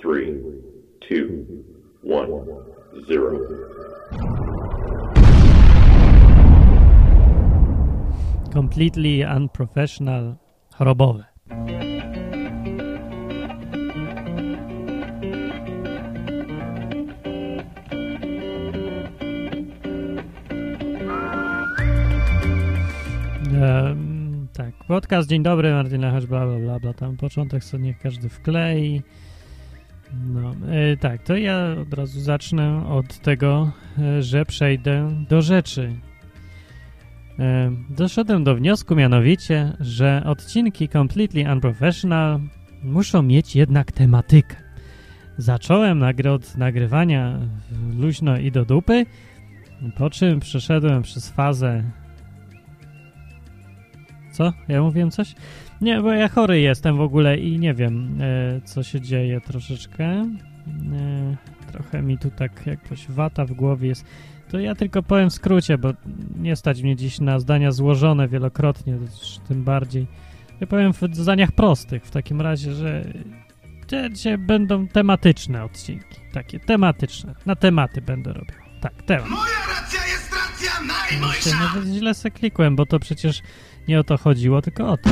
three, two, one, zero. Completely unprofessional, chorobowe. Em, tak, podcast Dzień dobry, Martyna Choć, bla, bla, bla, bla, tam początek sobie niech każdy wklei. No, e, tak, to ja od razu zacznę od tego, e, że przejdę do rzeczy. E, doszedłem do wniosku mianowicie, że odcinki Completely Unprofessional muszą mieć jednak tematykę. Zacząłem nagry od nagrywania luźno i do dupy, po czym przeszedłem przez fazę co? Ja mówiłem coś? Nie, bo ja chory jestem w ogóle i nie wiem, e, co się dzieje troszeczkę. E, trochę mi tu tak jakoś wata w głowie jest. To ja tylko powiem w skrócie, bo nie stać mnie dziś na zdania złożone wielokrotnie, tym bardziej. Ja powiem w zdaniach prostych w takim razie, że dzisiaj będą tematyczne odcinki. Takie tematyczne. Na tematy będę robił. Tak, temat. Moja racja jest racja najmojsza! nawet źle se klikłem, bo to przecież nie o to chodziło, tylko o to.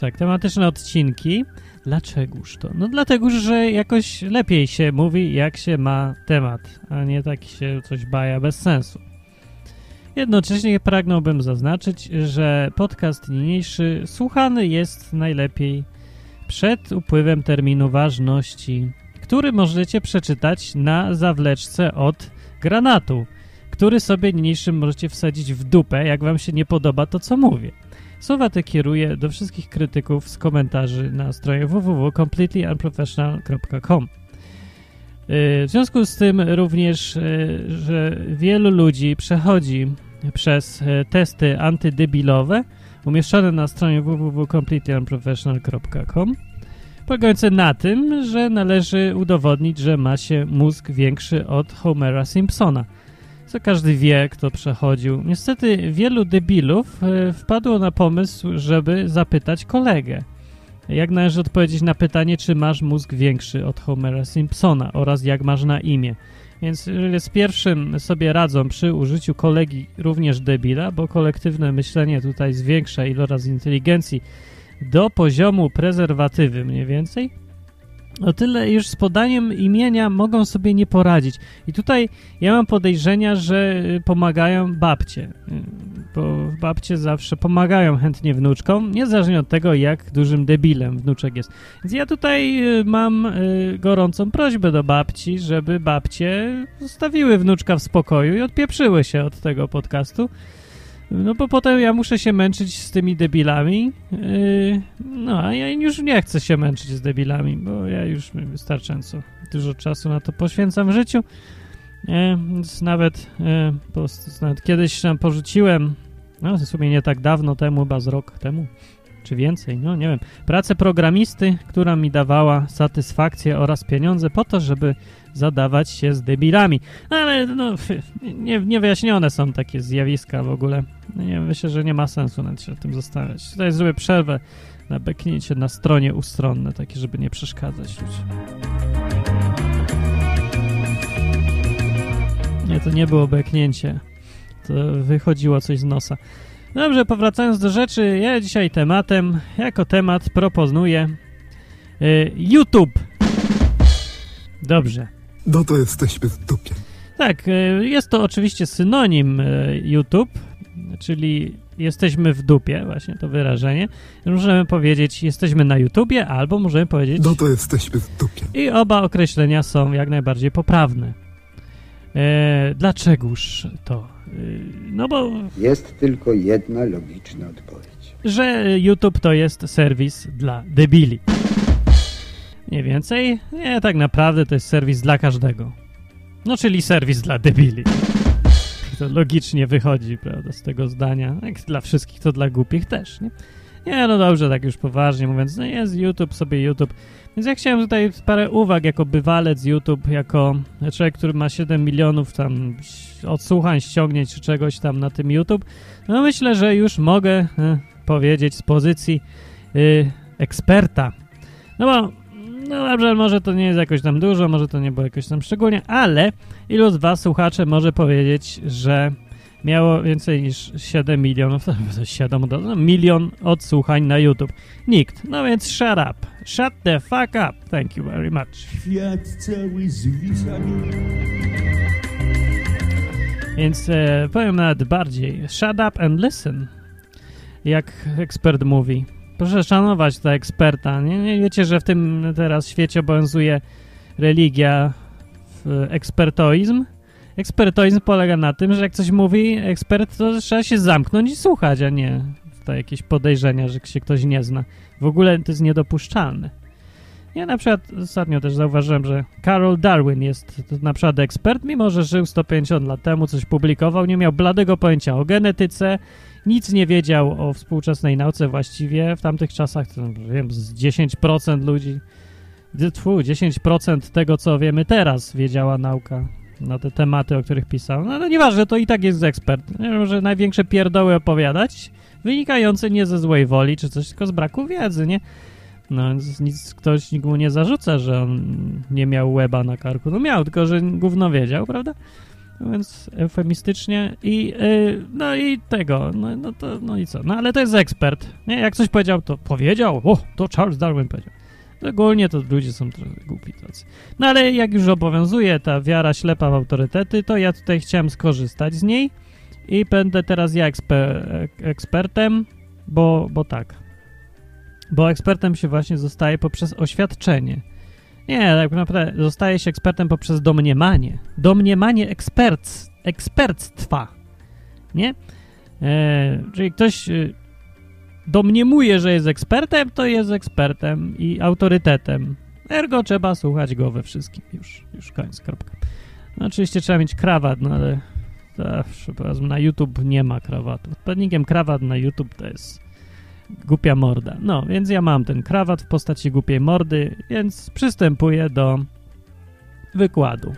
Tak, tematyczne odcinki. Dlaczegoż to? No dlatego, że jakoś lepiej się mówi, jak się ma temat, a nie tak się coś baja bez sensu. Jednocześnie pragnąłbym zaznaczyć, że podcast niniejszy słuchany jest najlepiej przed upływem terminu ważności, który możecie przeczytać na zawleczce od granatu który sobie niniejszym możecie wsadzić w dupę, jak wam się nie podoba to, co mówię. Słowa te kieruję do wszystkich krytyków z komentarzy na stronie www.completelyunprofessional.com. Yy, W związku z tym również, yy, że wielu ludzi przechodzi przez yy, testy antydebilowe umieszczone na stronie www.completelyunprofessional.com polegające na tym, że należy udowodnić, że ma się mózg większy od Homera Simpsona – co każdy wie, kto przechodził. Niestety wielu debilów e, wpadło na pomysł, żeby zapytać kolegę. Jak należy odpowiedzieć na pytanie, czy masz mózg większy od Homera Simpsona oraz jak masz na imię. Więc jeżeli z pierwszym sobie radzą przy użyciu kolegi również debila, bo kolektywne myślenie tutaj zwiększa iloraz inteligencji do poziomu prezerwatywy mniej więcej, o tyle już z podaniem imienia mogą sobie nie poradzić. I tutaj ja mam podejrzenia, że y, pomagają babcie, y, bo babcie zawsze pomagają chętnie wnuczkom, niezależnie od tego, jak dużym debilem wnuczek jest. Więc ja tutaj y, mam gorącą prośbę do babci, żeby babcie zostawiły wnuczka w spokoju i odpieprzyły się od tego podcastu. No bo potem ja muszę się męczyć z tymi debilami. Yy, no, a ja już nie chcę się męczyć z debilami, bo ja już wystarczająco dużo czasu na to poświęcam w życiu. Yy, więc nawet, yy, po, nawet kiedyś tam porzuciłem, no w sumie nie tak dawno temu, chyba z rok temu, czy więcej, no nie wiem, pracę programisty, która mi dawała satysfakcję oraz pieniądze po to, żeby zadawać się z debilami. Ale no, nie, niewyjaśnione są takie zjawiska w ogóle. No nie, myślę, że nie ma sensu nad się tym zastanawiać. Tutaj zrobię przerwę na beknięcie na stronie ustronne, takie, żeby nie przeszkadzać. Nie, to nie było beknięcie. To wychodziło coś z nosa. Dobrze, powracając do rzeczy, ja dzisiaj tematem, jako temat proponuję y, YouTube. Dobrze. No to jesteśmy w dupie. Tak, y, jest to oczywiście synonim y, YouTube, czyli jesteśmy w dupie, właśnie to wyrażenie. Możemy powiedzieć jesteśmy na YouTubie, albo możemy powiedzieć... No to jesteśmy w dupie. I oba określenia są jak najbardziej poprawne. E, dlaczegoż to? E, no bo... Jest tylko jedna logiczna odpowiedź. Że YouTube to jest serwis dla debili. Nie więcej? Nie, tak naprawdę to jest serwis dla każdego. No, czyli serwis dla debili. To logicznie wychodzi, prawda, z tego zdania. Jak dla wszystkich, to dla głupich też, nie? Nie, no dobrze, tak już poważnie mówiąc, no jest YouTube, sobie YouTube. Więc ja chciałem tutaj parę uwag jako bywalec YouTube, jako człowiek, który ma 7 milionów tam odsłuchań, ściągnięć czy czegoś tam na tym YouTube. No myślę, że już mogę y, powiedzieć z pozycji y, eksperta. No bo No dobrze, może to nie jest jakoś tam dużo, może to nie było jakoś tam szczególnie, ale ilu z was, słuchacze, może powiedzieć, że miało więcej niż 7 milionów, 7, no, milion odsłuchań na YouTube? Nikt. No więc shut up. Shut the fuck up. Thank you very much. Świat cały. Więc e, powiem nawet bardziej. Shut up and listen. Jak ekspert mówi. Proszę szanować ta eksperta. Nie, nie wiecie, że w tym teraz świecie obowiązuje religia, ekspertoizm? Ekspertoizm polega na tym, że jak coś mówi ekspert, to trzeba się zamknąć i słuchać, a nie to jakieś podejrzenia, że się ktoś nie zna. W ogóle to jest niedopuszczalne. Ja na przykład ostatnio też zauważyłem, że Carol Darwin jest na przykład ekspert, mimo że żył 150 lat temu, coś publikował, nie miał bladego pojęcia o genetyce, nic nie wiedział o współczesnej nauce właściwie. W tamtych czasach, to wiem, z 10% ludzi, tfu, 10% tego, co wiemy teraz, wiedziała nauka na te tematy, o których pisał. No ale nieważne, to i tak jest ekspert. Może największe pierdoły opowiadać, wynikające nie ze złej woli, czy coś, tylko z braku wiedzy, nie? No, więc nic, ktoś nikt mu nie zarzuca, że on nie miał łeba na karku. No miał, tylko że gówno wiedział, prawda? Więc eufemistycznie i yy, no i tego, no, no to, no i co? No ale to jest ekspert, nie? Jak coś powiedział, to powiedział, o, to Charles Darwin powiedział. Ogólnie to ludzie są trochę głupi tacy. No ale jak już obowiązuje ta wiara ślepa w autorytety, to ja tutaj chciałem skorzystać z niej i będę teraz ja eksper ekspertem, bo, bo tak. Bo ekspertem się właśnie zostaje poprzez oświadczenie. Nie, tak naprawdę zostaje się ekspertem poprzez domniemanie. Domniemanie eksperc, eksperctwa. Nie? E, czyli ktoś e, domniemuje, że jest ekspertem, to jest ekspertem i autorytetem. Ergo trzeba słuchać go we wszystkim. Już, już koniec, kropka. No oczywiście trzeba mieć krawat, no ale zawsze, powiedzmy, na YouTube nie ma krawatu. Odpowiednikiem krawat na YouTube to jest głupia morda. No, więc ja mam ten krawat w postaci głupiej mordy, więc przystępuję do wykładu.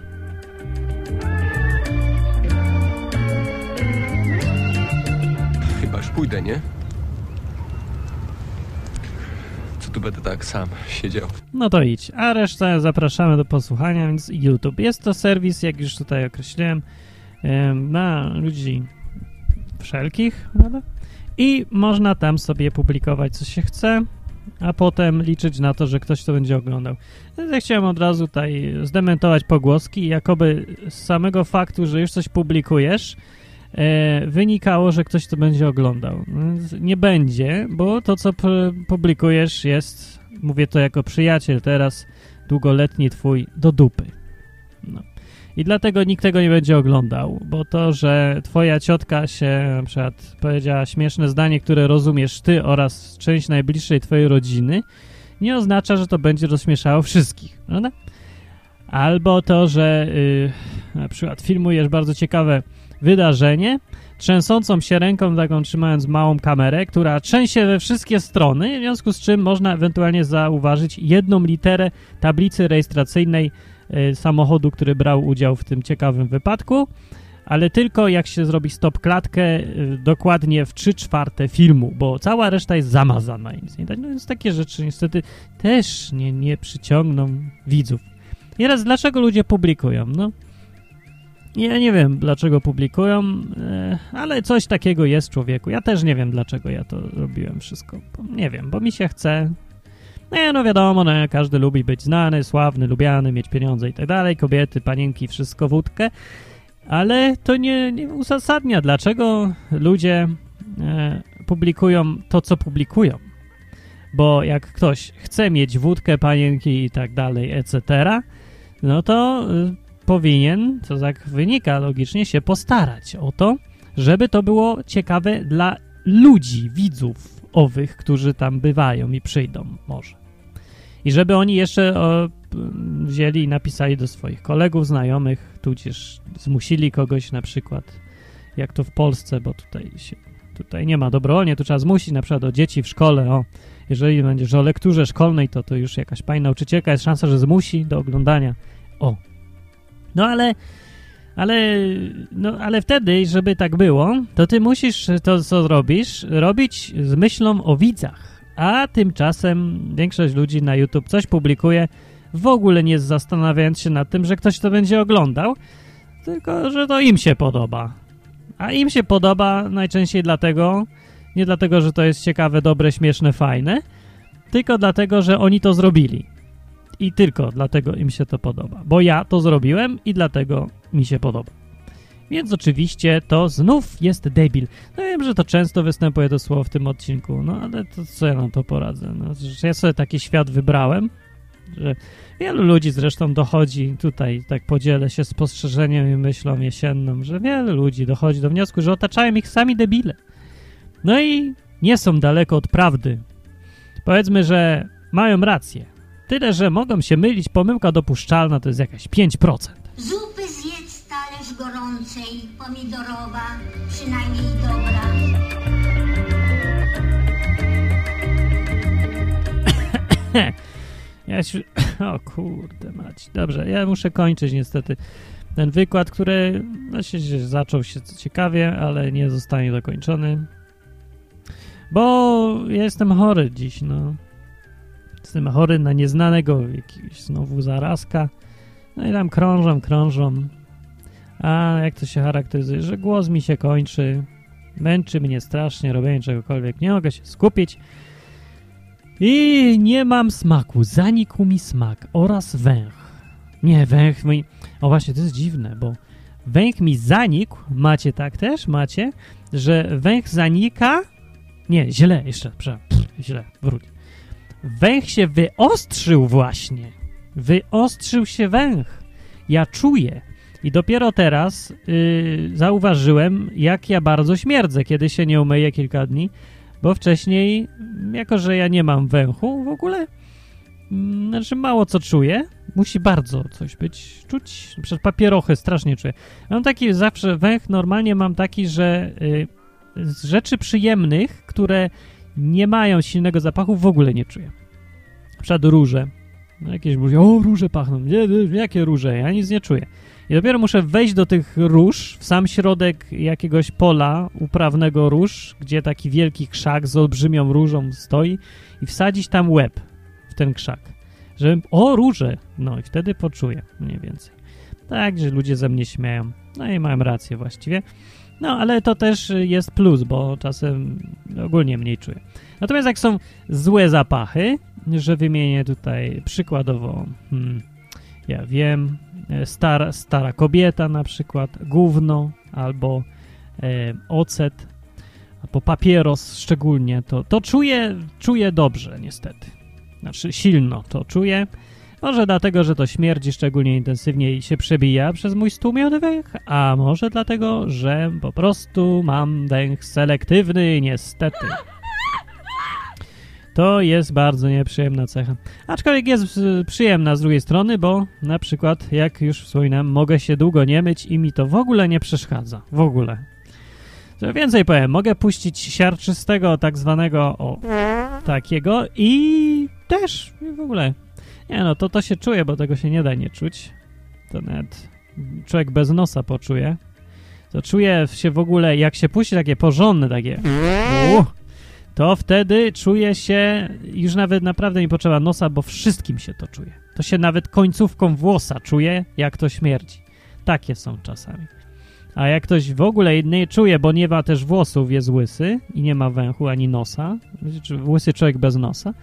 Chyba już pójdę, nie? Co tu będę tak sam siedział? No to idź. A resztę zapraszamy do posłuchania, więc YouTube. Jest to serwis, jak już tutaj określiłem, em, na ludzi wszelkich, prawda? I można tam sobie publikować, co się chce, a potem liczyć na to, że ktoś to będzie oglądał. Ja chciałem od razu tutaj zdementować pogłoski, jakoby z samego faktu, że już coś publikujesz, e, wynikało, że ktoś to będzie oglądał. Nie będzie, bo to, co publikujesz jest, mówię to jako przyjaciel teraz, długoletni twój, do dupy. No. I dlatego nikt tego nie będzie oglądał, bo to, że twoja ciotka się na przykład powiedziała śmieszne zdanie, które rozumiesz ty oraz część najbliższej twojej rodziny, nie oznacza, że to będzie rozśmieszało wszystkich, prawda? Albo to, że y, na przykład filmujesz bardzo ciekawe wydarzenie, trzęsącą się ręką, taką trzymając małą kamerę, która trzęsie we wszystkie strony, w związku z czym można ewentualnie zauważyć jedną literę tablicy rejestracyjnej y, samochodu, który brał udział w tym ciekawym wypadku, ale tylko jak się zrobi stop klatkę y, dokładnie w 3 czwarte filmu, bo cała reszta jest zamazana i nic nie widać. No więc takie rzeczy niestety też nie, nie przyciągną widzów. I teraz dlaczego ludzie publikują? No, ja nie wiem, dlaczego publikują, e, ale coś takiego jest w człowieku. Ja też nie wiem, dlaczego ja to robiłem wszystko. Nie wiem, bo mi się chce. Nie, no wiadomo, no, każdy lubi być znany, sławny, lubiany, mieć pieniądze i tak dalej, kobiety, panienki, wszystko wódkę, ale to nie, nie uzasadnia, dlaczego ludzie e, publikują to, co publikują. Bo jak ktoś chce mieć wódkę, panienki i tak dalej, etc., no to y, powinien, co tak wynika logicznie, się postarać o to, żeby to było ciekawe dla ludzi, widzów owych, którzy tam bywają i przyjdą może. I żeby oni jeszcze o, wzięli i napisali do swoich kolegów, znajomych, tudzież zmusili kogoś na przykład, jak to w Polsce, bo tutaj się, tutaj nie ma dobrowolnie, tu trzeba zmusić na przykład do dzieci w szkole, o, jeżeli będziesz o lekturze szkolnej, to to już jakaś pani nauczycielka, jest szansa, że zmusi do oglądania. O. No ale, ale, no ale wtedy, żeby tak było, to ty musisz to, co robisz, robić z myślą o widzach, A tymczasem większość ludzi na YouTube coś publikuje, w ogóle nie zastanawiając się nad tym, że ktoś to będzie oglądał, tylko że to im się podoba. A im się podoba najczęściej dlatego, nie dlatego, że to jest ciekawe, dobre, śmieszne, fajne, tylko dlatego, że oni to zrobili. I tylko dlatego im się to podoba. Bo ja to zrobiłem i dlatego mi się podoba. Więc oczywiście to znów jest debil. No wiem, że to często występuje to słowo w tym odcinku, no ale to co ja na to poradzę? No, ja sobie taki świat wybrałem, że wielu ludzi zresztą dochodzi, tutaj tak podzielę się spostrzeżeniem i myślą jesienną, że wielu ludzi dochodzi do wniosku, że otaczają ich sami debile. No i nie są daleko od prawdy. Powiedzmy, że mają rację. Tyle, że mogą się mylić, pomyłka dopuszczalna to jest jakaś 5%. Zupy zjedz talerz gorącej, pomidorowa, przynajmniej dobra. Ja się... O kurde mać. Dobrze, ja muszę kończyć niestety ten wykład, który no, się, się zaczął się ciekawie, ale nie zostanie dokończony. Bo ja jestem chory dziś, no. Jestem chory na nieznanego jakiegoś znowu zarazka. No i tam krążą, krążą. A jak to się charakteryzuje, że głos mi się kończy, męczy mnie strasznie robienie czegokolwiek, nie mogę się skupić i nie mam smaku, zanikł mi smak oraz węch. Nie, węch mi... O właśnie, to jest dziwne, bo węch mi zanikł, macie tak też, macie, że węch zanika... Nie, źle, jeszcze, przepraszam, źle, wróć. Węch się wyostrzył właśnie. Wyostrzył się węch. Ja czuję. I dopiero teraz yy, zauważyłem, jak ja bardzo śmierdzę, kiedy się nie umyję kilka dni, bo wcześniej, jako że ja nie mam węchu w ogóle, mm, znaczy mało co czuję, musi bardzo coś być, czuć, przez papierochy strasznie czuję. Mam taki zawsze węch, normalnie mam taki, że yy, z rzeczy przyjemnych, które nie mają silnego zapachu, w ogóle nie czuję. Na przykład róże. No jakieś mówią, o róże pachną. Nie, jakie róże? Ja nic nie czuję. I dopiero muszę wejść do tych róż, w sam środek jakiegoś pola uprawnego róż, gdzie taki wielki krzak z olbrzymią różą stoi i wsadzić tam łeb w ten krzak. Żebym, o róże! No i wtedy poczuję mniej więcej. Tak, że ludzie ze mnie śmieją. No i mam rację właściwie. No, ale to też jest plus, bo czasem ogólnie mniej czuję. Natomiast jak są złe zapachy, że wymienię tutaj przykładowo, hmm, ja wiem, stara, stara kobieta na przykład, gówno albo e, ocet, albo papieros szczególnie, to, to czuję, czuję dobrze niestety. Znaczy silno to czuję. Może dlatego, że to śmierdzi szczególnie intensywnie i się przebija przez mój stłumiony węch, a może dlatego, że po prostu mam węch selektywny niestety. To jest bardzo nieprzyjemna cecha. Aczkolwiek jest przyjemna z drugiej strony, bo na przykład, jak już wspominałem, mogę się długo nie myć i mi to w ogóle nie przeszkadza. W ogóle. Co więcej powiem, mogę puścić siarczystego tak zwanego, o, takiego i też w ogóle. Nie no, to to się czuje, bo tego się nie da nie czuć. To nawet człowiek bez nosa poczuje. To czuje się w ogóle, jak się puści takie porządne, takie... To wtedy czuje się, już nawet naprawdę nie potrzeba nosa, bo wszystkim się to czuje. To się nawet końcówką włosa czuje, jak to śmierdzi. Takie są czasami. A jak ktoś w ogóle nie czuje, bo nie ma też włosów, jest łysy i nie ma węchu ani nosa, łysy człowiek bez nosa,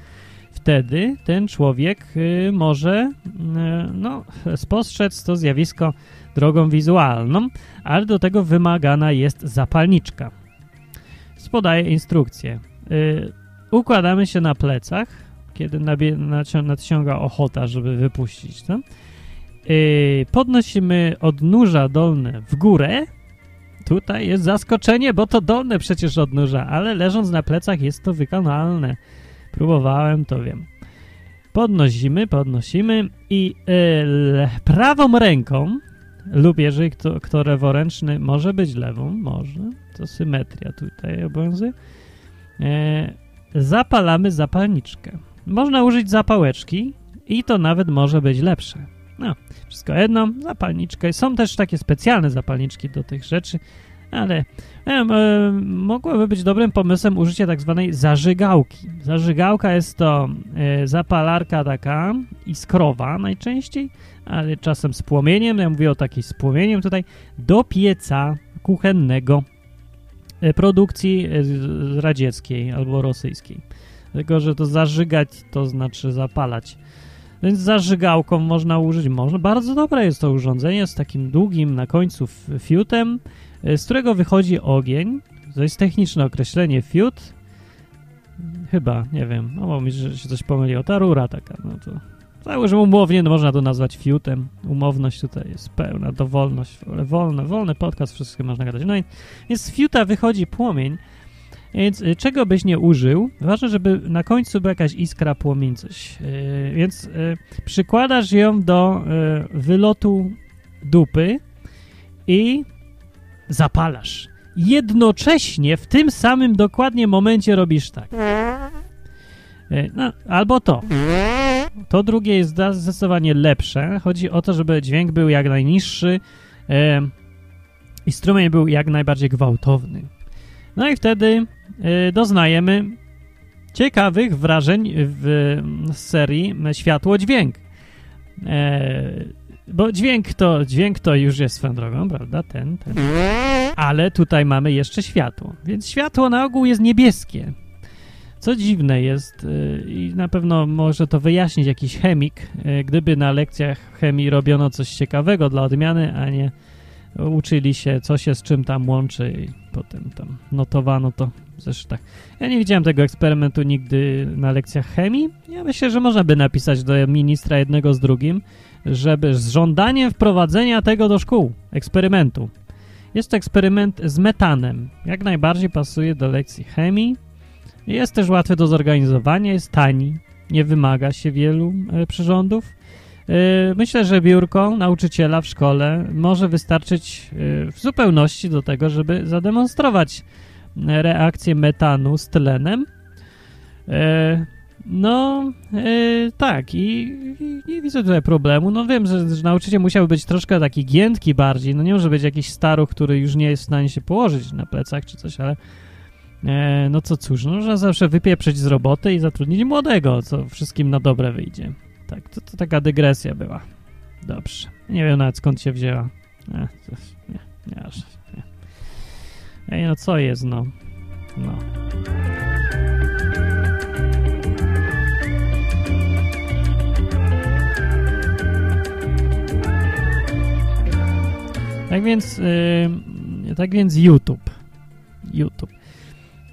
wtedy ten człowiek y, może y, no, spostrzec to zjawisko drogą wizualną, ale do tego wymagana jest zapalniczka. Podaję instrukcję. Y, układamy się na plecach, kiedy nadciąga ochota, żeby wypuścić to. Podnosimy odnóża dolne w górę. Tutaj jest zaskoczenie, bo to dolne przecież odnóża, ale leżąc na plecach jest to wykonalne. Próbowałem, to wiem. Podnosimy, podnosimy i y, prawą ręką lub jeżeli kto, kto leworęczny może być lewą, może, to symetria tutaj obowiązuje, e, zapalamy zapalniczkę. Można użyć zapałeczki i to nawet może być lepsze. No, wszystko jedno, zapalniczkę. Są też takie specjalne zapalniczki do tych rzeczy, Ale em, e, mogłoby być dobrym pomysłem użycie tak zwanej zażygałki. Zażygałka jest to e, zapalarka taka iskrowa najczęściej, ale czasem z płomieniem, ja mówię o takiej z płomieniem tutaj, do pieca kuchennego e, produkcji radzieckiej albo rosyjskiej. Tylko, że to zażygać to znaczy zapalać. Więc zażygałką można użyć. Można. Bardzo dobre jest to urządzenie z takim długim na końcu fiutem, z którego wychodzi ogień. To jest techniczne określenie fiut. Chyba, nie wiem. No, bo mi że się coś pomyliło. Ta rura taka, no to założę umownie, no można to nazwać fiutem. Umowność tutaj jest pełna, dowolność, ale wolne, wolny podcast, wszystko można gadać. No i więc z fiuta wychodzi płomień, więc y, czego byś nie użył, ważne, żeby na końcu była jakaś iskra, płomień, coś. Yy, więc y, przykładasz ją do y, wylotu dupy i zapalasz. Jednocześnie w tym samym dokładnie momencie robisz tak. Y, No, albo to. To drugie jest zdecydowanie lepsze. Chodzi o to, żeby dźwięk był jak najniższy e, i strumień był jak najbardziej gwałtowny. No i wtedy e, doznajemy ciekawych wrażeń w z serii światło-dźwięk. E, bo dźwięk to, dźwięk to już jest swoją drogą, prawda? Ten, ten. Ale tutaj mamy jeszcze światło. Więc światło na ogół jest niebieskie. Co dziwne jest y, i na pewno może to wyjaśnić jakiś chemik, y, gdyby na lekcjach chemii robiono coś ciekawego dla odmiany, a nie uczyli się, co się z czym tam łączy i potem tam notowano to w zeszytach. Ja nie widziałem tego eksperymentu nigdy na lekcjach chemii. Ja myślę, że można by napisać do ministra jednego z drugim, żeby z żądaniem wprowadzenia tego do szkół, eksperymentu. Jest to eksperyment z metanem. Jak najbardziej pasuje do lekcji chemii. Jest też łatwy do zorganizowania, jest tani, nie wymaga się wielu e, przyrządów. E, myślę, że biurko nauczyciela w szkole może wystarczyć e, w zupełności do tego, żeby zademonstrować reakcję metanu z tlenem. No, e, tak, i, i nie widzę tutaj problemu. No wiem, że, że nauczyciel musiałby być troszkę taki giętki bardziej. No nie może być jakiś staruch, który już nie jest w stanie się położyć na plecach czy coś, ale E, no co cóż, no, można zawsze wypieprzyć z roboty i zatrudnić młodego, co wszystkim na dobre wyjdzie. Tak, to, to taka dygresja była. Dobrze. Nie wiem nawet skąd się wzięła. E, to, nie, nie, aż, nie. Ej, no co jest, no. No. Tak więc, yy, tak więc YouTube. YouTube.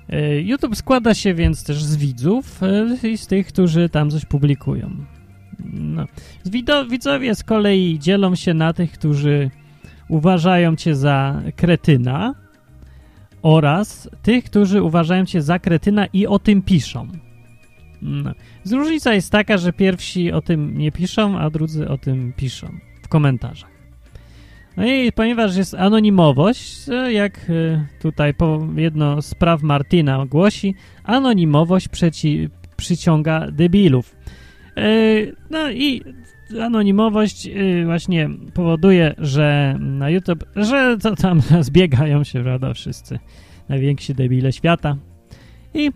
Yy, YouTube składa się więc też z widzów yy, i z tych, którzy tam coś publikują. No. Widzowie z kolei dzielą się na tych, którzy uważają cię za kretyna oraz tych, którzy uważają cię za kretyna i o tym piszą. No. Różnica jest taka, że pierwsi o tym nie piszą, a drudzy o tym piszą w komentarzach. No i ponieważ jest anonimowość, to jak y, tutaj jedno z praw Martina głosi, anonimowość przeci, przyciąga debilów. Y, No i anonimowość właśnie powoduje, że na YouTube, że to tam zbiegają się, prawda, wszyscy najwięksi debile świata i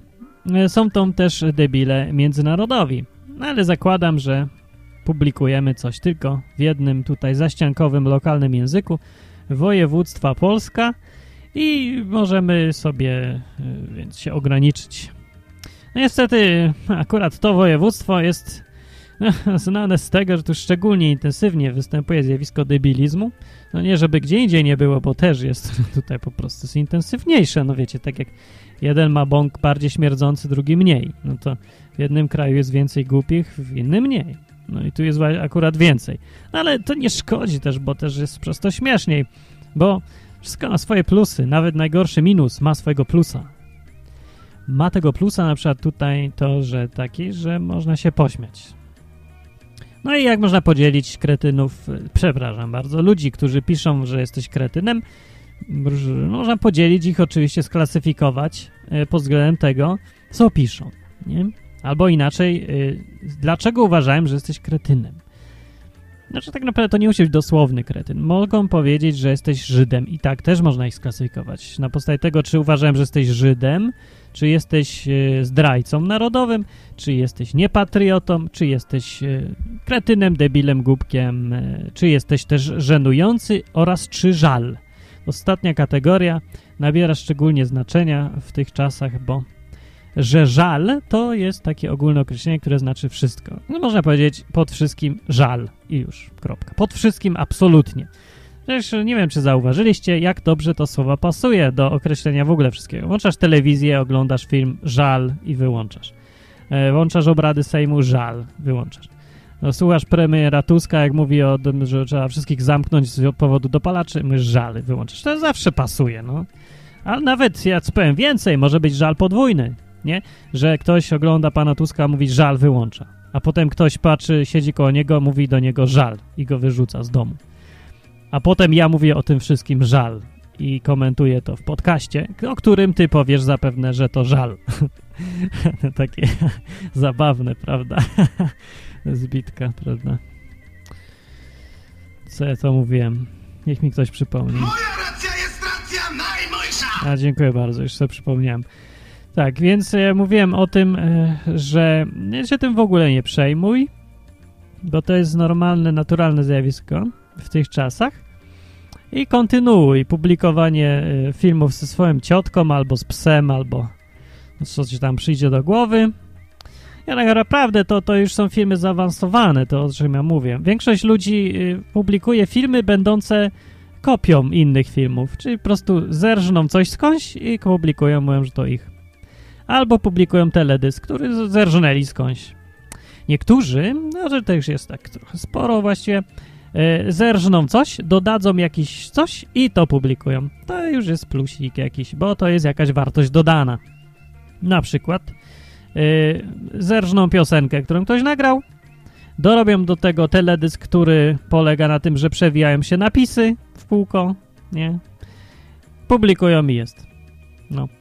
są to też debile międzynarodowi. No ale zakładam, że publikujemy coś tylko w jednym tutaj zaściankowym, lokalnym języku województwa Polska i możemy sobie y, więc się ograniczyć. No niestety akurat to województwo jest no, znane z tego, że tu szczególnie intensywnie występuje zjawisko debilizmu. No nie, żeby gdzie indziej nie było, bo też jest tutaj po prostu jest intensywniejsze. No wiecie, tak jak jeden ma bąk bardziej śmierdzący, drugi mniej. No to w jednym kraju jest więcej głupich, w innym mniej. No i tu jest akurat więcej. No ale to nie szkodzi też, bo też jest przez to śmieszniej, bo wszystko ma swoje plusy, nawet najgorszy minus ma swojego plusa. Ma tego plusa na przykład tutaj to, że taki, że można się pośmiać. No i jak można podzielić kretynów, y, przepraszam bardzo, ludzi, którzy piszą, że jesteś kretynem, można podzielić ich oczywiście, sklasyfikować y, pod względem tego, co piszą, nie? Albo inaczej, y, dlaczego uważałem, że jesteś kretynem? Znaczy tak naprawdę to nie musi być dosłowny kretyn. Mogą powiedzieć, że jesteś Żydem i tak też można ich sklasyfikować. Na podstawie tego, czy uważałem, że jesteś Żydem, czy jesteś e, zdrajcą narodowym, czy jesteś niepatriotą, czy jesteś e, kretynem, debilem, głupkiem, czy jesteś też żenujący oraz czy żal. Ostatnia kategoria nabiera szczególnie znaczenia w tych czasach, bo że żal to jest takie ogólne określenie, które znaczy wszystko. No można powiedzieć pod wszystkim żal i już, kropka. Pod wszystkim absolutnie. Zresztą nie wiem, czy zauważyliście, jak dobrze to słowa pasuje do określenia w ogóle wszystkiego. Włączasz telewizję, oglądasz film, żal i wyłączasz. E, włączasz obrady Sejmu, żal, wyłączasz. No, słuchasz premiera Tuska, jak mówi o tym, że trzeba wszystkich zamknąć z powodu dopalaczy, my żal, wyłączasz. To zawsze pasuje, no. Ale nawet, ja powiem więcej, może być żal podwójny, nie? Że ktoś ogląda pana Tuska, mówi żal, wyłącza. A potem ktoś patrzy, siedzi koło niego, mówi do niego żal i go wyrzuca z domu. A potem ja mówię o tym wszystkim żal i komentuję to w podcaście, o którym ty powiesz zapewne, że to żal. Takie zabawne, prawda? Zbitka, prawda? Co ja to mówiłem? Niech mi ktoś przypomni. Moja racja jest racja najmojsza! A, dziękuję bardzo, już sobie przypomniałem. Tak, więc ja mówiłem o tym, e, że się tym w ogóle nie przejmuj, bo to jest normalne, naturalne zjawisko w tych czasach. I kontynuuj publikowanie e, filmów ze swoją ciotką, albo z psem, albo co ci tam przyjdzie do głowy. Ja tak naprawdę to, to już są filmy zaawansowane, to o czym ja mówię. Większość ludzi y, publikuje filmy będące kopią innych filmów, czyli po prostu zerżną coś skądś i publikują, mówią, że to ich. Albo publikują teledysk, który zerżnęli skądś. Niektórzy, no że już jest tak trochę sporo właściwie, e, zerżną coś, dodadzą jakiś coś i to publikują. To już jest plusik jakiś, bo to jest jakaś wartość dodana. Na przykład e, zerżną piosenkę, którą ktoś nagrał, dorobią do tego teledysk, który polega na tym, że przewijają się napisy w kółko, nie? Publikują i jest. No.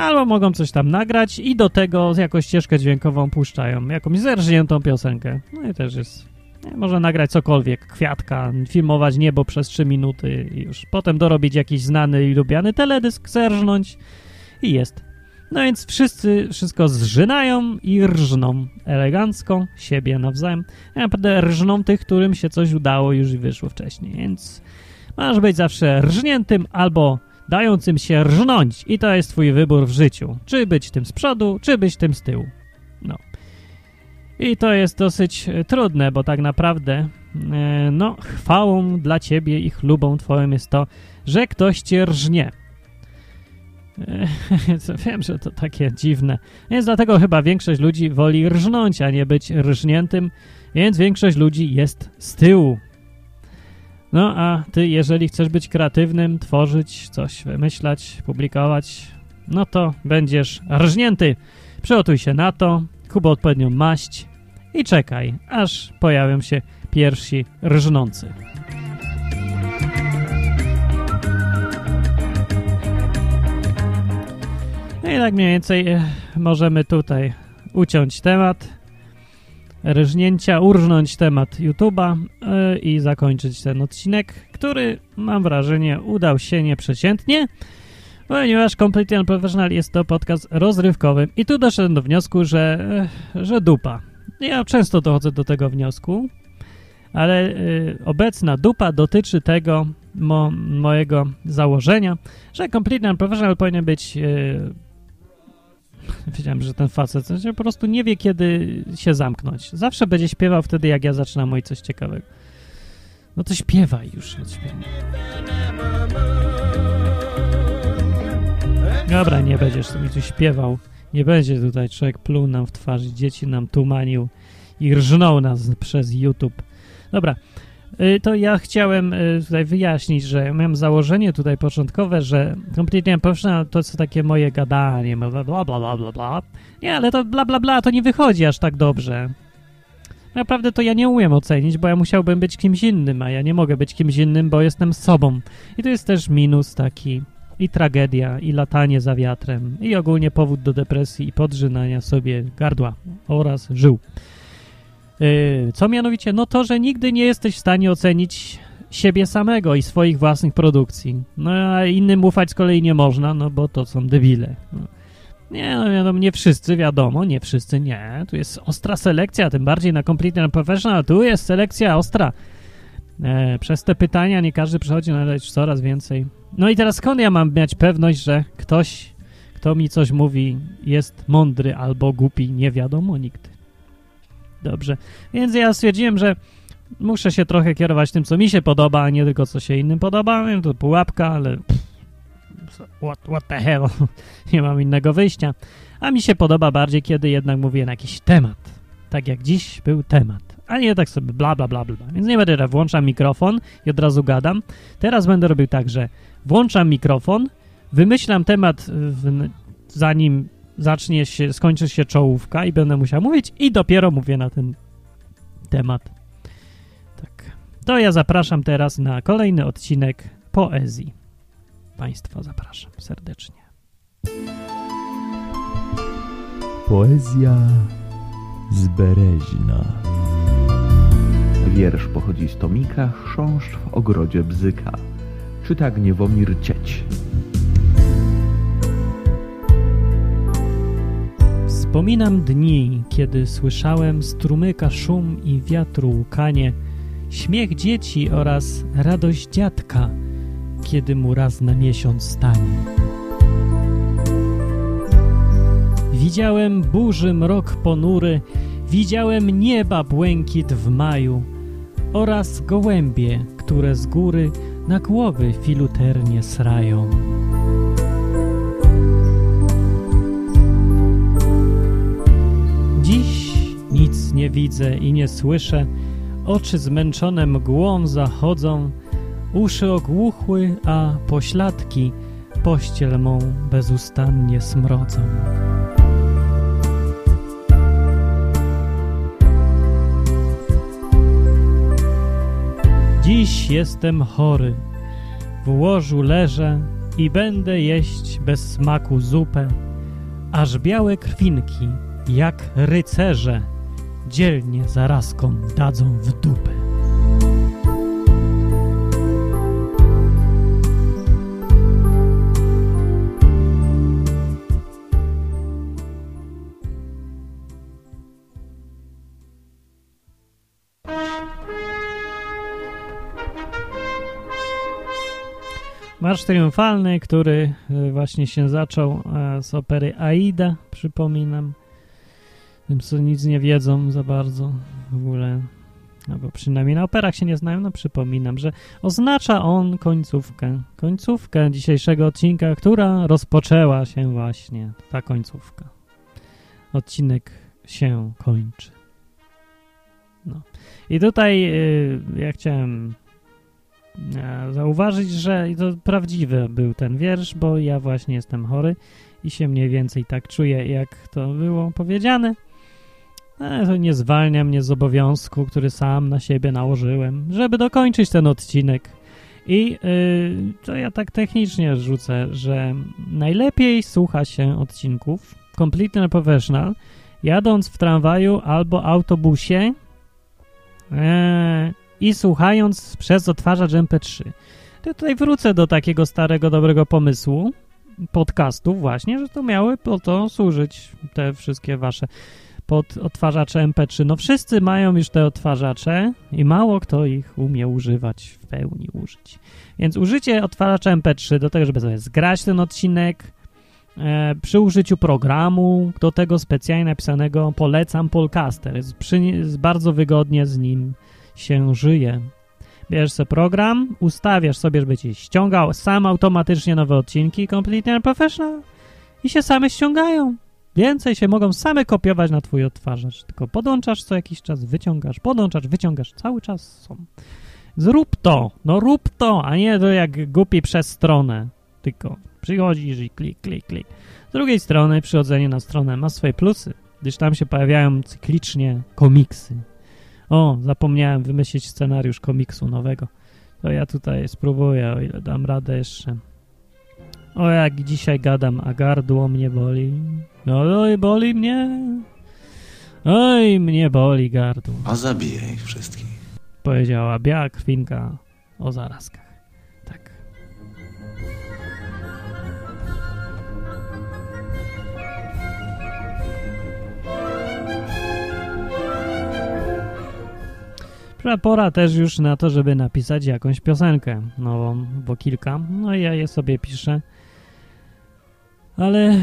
Albo mogą coś tam nagrać i do tego jakąś ścieżkę dźwiękową puszczają, jakąś zerżniętą piosenkę. No i też jest... Można nagrać cokolwiek, kwiatka, filmować niebo przez 3 minuty i już. Potem dorobić jakiś znany i lubiany teledysk, zerżnąć i jest. No więc wszyscy wszystko zżynają i rżną elegancko siebie nawzajem. A naprawdę rżną tych, którym się coś udało już i wyszło wcześniej, więc masz być zawsze rżniętym albo dającym się rżnąć i to jest twój wybór w życiu. Czy być tym z przodu, czy być tym z tyłu. No. I to jest dosyć e, trudne, bo tak naprawdę e, no, chwałą dla ciebie i chlubą twoją jest to, że ktoś cię rżnie. E, Wiem, że to takie dziwne. Więc dlatego chyba większość ludzi woli rżnąć, a nie być rżniętym, więc większość ludzi jest z tyłu. No a ty, jeżeli chcesz być kreatywnym, tworzyć coś, wymyślać, publikować, no to będziesz rżnięty. Przygotuj się na to, kup odpowiednią maść i czekaj, aż pojawią się pierwsi rżnący. No i tak mniej więcej e, możemy tutaj uciąć temat rżnięcia, urżnąć temat YouTube'a e, i zakończyć ten odcinek, który mam wrażenie udał się nieprzeciętnie, ponieważ Completely Unprofessional jest to podcast rozrywkowy i tu doszedłem do wniosku, że, e, że dupa. Ja często dochodzę do tego wniosku, ale y, obecna dupa dotyczy tego mo, mojego założenia, że Completely Unprofessional powinien być wiedziałem, że ten facet że po prostu nie wie, kiedy się zamknąć. Zawsze będzie śpiewał wtedy, jak ja zaczynam mówić coś ciekawego. No to śpiewaj już. Śpiewaj. Dobra, nie będziesz mi tu śpiewał. Nie będzie tutaj człowiek pluł nam w twarz, dzieci nam tumanił i rżnął nas przez YouTube. Dobra, to ja chciałem y, tutaj wyjaśnić, że miałem założenie tutaj początkowe, że Completely Unprofessional to jest takie moje gadanie, bla bla bla bla bla. Nie, ale to bla bla bla to nie wychodzi aż tak dobrze. Naprawdę to ja nie umiem ocenić, bo ja musiałbym być kimś innym, a ja nie mogę być kimś innym, bo jestem sobą. I to jest też minus taki i tragedia, i latanie za wiatrem, i ogólnie powód do depresji i podrzynania sobie gardła oraz żył. Yy, co mianowicie? No to, że nigdy nie jesteś w stanie ocenić siebie samego i swoich własnych produkcji. No a innym ufać z kolei nie można, no bo to są debile. No. Nie, no wiadomo, nie wszyscy, wiadomo, nie wszyscy, nie. Tu jest ostra selekcja, tym bardziej na Complete and Professional, tu jest selekcja ostra. E, przez te pytania nie każdy przychodzi, no ale już coraz więcej. No i teraz skąd ja mam mieć pewność, że ktoś, kto mi coś mówi, jest mądry albo głupi, nie wiadomo nigdy. Dobrze, więc ja stwierdziłem, że muszę się trochę kierować tym, co mi się podoba, a nie tylko co się innym podoba. Wiem, to pułapka, ale what, what the hell, nie mam innego wyjścia. A mi się podoba bardziej, kiedy jednak mówię na jakiś temat. Tak jak dziś był temat. A nie tak sobie bla, bla, bla, bla. Więc nie będę, włączam mikrofon i od razu gadam. Teraz będę robił tak, że włączam mikrofon, wymyślam temat, w, zanim zacznie się, skończy się czołówka i będę musiał mówić i dopiero mówię na ten temat. Tak. To ja zapraszam teraz na kolejny odcinek poezji. Państwa zapraszam serdecznie. Poezja z Bereźna. Wiersz pochodzi z tomika Chrząszcz w ogrodzie Bzyka. Czyta Gniewomir Cieć. Wspominam dni, kiedy słyszałem strumyka szum i wiatru łkanie, śmiech dzieci oraz radość dziadka, kiedy mu raz na miesiąc stanie. Widziałem burzy mrok ponury, widziałem nieba błękit w maju oraz gołębie, które z góry na głowy filuternie srają. Nie widzę i nie słyszę, oczy zmęczone mgłą zachodzą, uszy ogłuchły, a pośladki pościel mą bezustannie smrodzą. Dziś jestem chory, w łożu leżę i będę jeść bez smaku zupę, aż białe krwinki, jak rycerze, dzielnie zarazkom dadzą w dupę. Marsz triumfalny, który e, właśnie się zaczął e, z opery Aida, przypominam. Tym, co nic nie wiedzą za bardzo w ogóle, albo przynajmniej na operach się nie znają, no przypominam, że oznacza on końcówkę. Końcówkę dzisiejszego odcinka, która rozpoczęła się właśnie, ta końcówka. Odcinek się kończy. No. I tutaj yy, ja chciałem e, zauważyć, że to prawdziwy był ten wiersz, bo ja właśnie jestem chory i się mniej więcej tak czuję, jak to było powiedziane. Ale to nie zwalnia mnie z obowiązku, który sam na siebie nałożyłem, żeby dokończyć ten odcinek. I yy, to ja tak technicznie rzucę, że najlepiej słucha się odcinków Completely Professional jadąc w tramwaju albo autobusie yy, i słuchając przez odtwarzacz MP3. To tutaj wrócę do takiego starego, dobrego pomysłu podcastów właśnie, że to miały po to służyć te wszystkie wasze pod odtwarzacze MP3. No wszyscy mają już te odtwarzacze i mało kto ich umie używać, w pełni użyć. Więc użycie odtwarzacza MP3 do tego, żeby sobie zgrać ten odcinek, e, przy użyciu programu, do tego specjalnie napisanego polecam Polcaster. Jest, przy, jest bardzo wygodnie z nim się żyje. Bierzesz sobie program, ustawiasz sobie, żeby ci ściągał sam automatycznie nowe odcinki Completely Professional i się same ściągają. Więcej się mogą same kopiować na twój odtwarzacz. Tylko podłączasz co jakiś czas, wyciągasz, podłączasz, wyciągasz. Cały czas są. Zrób to, no rób to, a nie to jak głupi przez stronę. Tylko przychodzisz i klik, klik, klik. Z drugiej strony przychodzenie na stronę ma swoje plusy, gdyż tam się pojawiają cyklicznie komiksy. O, zapomniałem wymyślić scenariusz komiksu nowego. To ja tutaj spróbuję, o ile dam radę jeszcze. O, jak dzisiaj gadam, a gardło mnie boli. No, i boli mnie. Oj, mnie boli gardło, A zabiję ich wszystkich. powiedziała biała krwinka o zarazkach. Tak. Pora też już na to, żeby napisać jakąś piosenkę nową, bo kilka. No i ja je sobie piszę. Ale e,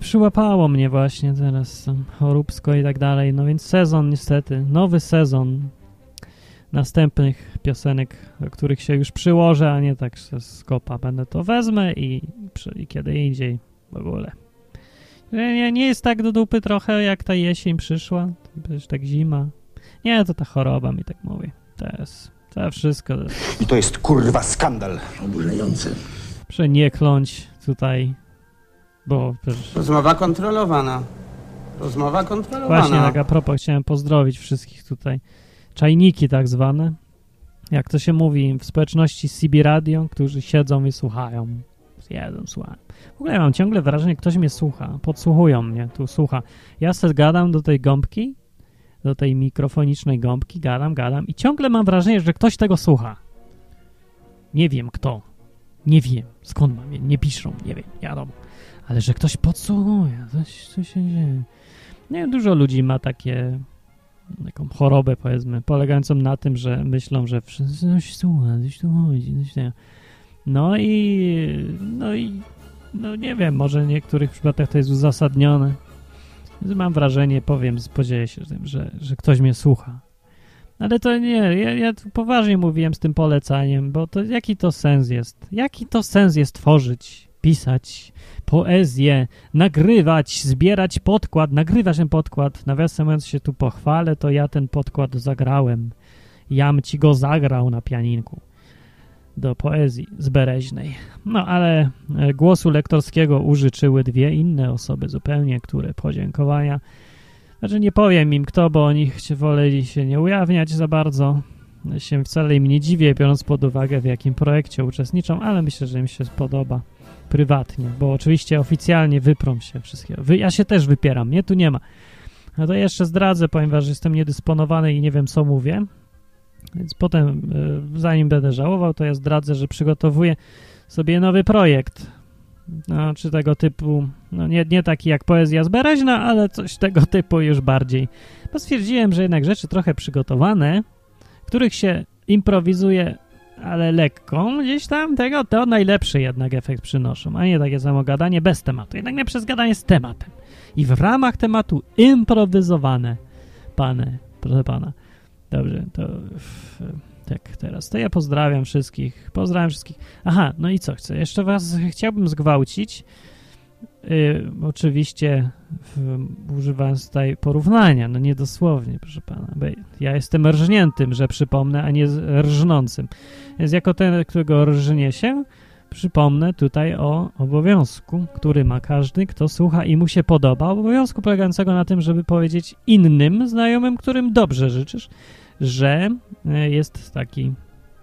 przyłapało mnie właśnie teraz choróbsko i tak dalej. No więc sezon niestety, nowy sezon następnych piosenek, do których się już przyłożę, a nie tak z kopa. Będę to wezmę i, przy- i kiedy indziej w ogóle. Nie, nie, jest tak do dupy trochę, jak ta jesień przyszła. Przecież tak zima. Nie, to ta choroba mi tak mówi. To jest, to wszystko. I to jest kurwa skandal. Oburzające. Proszę nie kląć tutaj, bo przecież... Rozmowa kontrolowana. Rozmowa kontrolowana. Właśnie tak a propos chciałem pozdrowić wszystkich tutaj. Czajniki tak zwane. Jak to się mówi w społeczności CB Radio, którzy siedzą i słuchają. Jedzą, słuchają. W ogóle mam ciągle wrażenie, ktoś mnie słucha. Podsłuchują mnie, tu słucha. Ja se gadam do tej gąbki, do tej mikrofonicznej gąbki, gadam, gadam i ciągle mam wrażenie, że ktoś tego słucha. Nie wiem kto. Nie wiem. Skąd mam? Nie piszą. Nie wiem. Jadą. Ale że ktoś podsłuchuje. Coś, coś się dzieje. Nie dużo ludzi ma takie taką chorobę, powiedzmy, polegającą na tym, że myślą, że coś słucha, coś tu chodzi, coś tam. No i, no i, no nie wiem, może w niektórych przypadkach to jest uzasadnione. Mam wrażenie, powiem, podzielę się tym, że, że ktoś mnie słucha. Ale to nie, ja, ja poważnie mówiłem z tym polecaniem, bo to jaki to sens jest? Jaki to sens jest tworzyć, pisać poezję, nagrywać, zbierać podkład, nagrywać ten podkład. Nawiasem mówiąc się tu pochwalę, to ja ten podkład zagrałem. Jam ci go zagrał na pianinku do poezji zbereźnej. No ale e, głosu lektorskiego użyczyły dwie inne osoby zupełnie, które podziękowania. Znaczy nie powiem im kto, bo oni woleli się nie ujawniać za bardzo. Się wcale im nie dziwię, biorąc pod uwagę w jakim projekcie uczestniczą, ale myślę, że im się spodoba prywatnie, bo oczywiście oficjalnie wyprą się wszystkie. Ja się też wypieram, mnie tu nie ma. No to jeszcze zdradzę, ponieważ jestem niedysponowany i nie wiem co mówię. Więc potem, y, zanim będę żałował, to ja zdradzę, że przygotowuję sobie nowy projekt. No, czy tego typu, no nie, nie taki jak poezja zbereźna, ale coś tego typu już bardziej. Bo stwierdziłem, że jednak rzeczy trochę przygotowane, których się improwizuje ale lekką gdzieś tam tego, to najlepszy jednak efekt przynoszą, a nie takie samo gadanie bez tematu. Jednak nie przez gadanie z tematem. I w ramach tematu improwizowane, pane, proszę pana. Dobrze, to tak teraz. To ja pozdrawiam wszystkich. Pozdrawiam wszystkich. Aha, no i co chcę? Jeszcze was chciałbym zgwałcić. Yy, oczywiście w, używając tutaj porównania, no nie dosłownie, proszę pana, bo ja jestem rżniętym, że przypomnę, a nie rżnącym. Więc jako ten, którego rżnie się, przypomnę tutaj o obowiązku, który ma każdy, kto słucha i mu się podoba. Obowiązku polegającego na tym, żeby powiedzieć innym znajomym, którym dobrze życzysz, że e, jest taki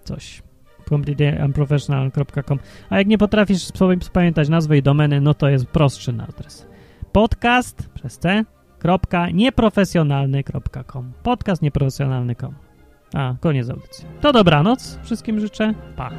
coś completelyunprofessional.com A jak nie potrafisz pamiętać nazwy i domeny, no to jest prostszy adres. Podcast przez C nieprofesjonalny.com Podcast nieprofesjonalny.com A, koniec audycji. To dobranoc. Wszystkim życzę. Pa.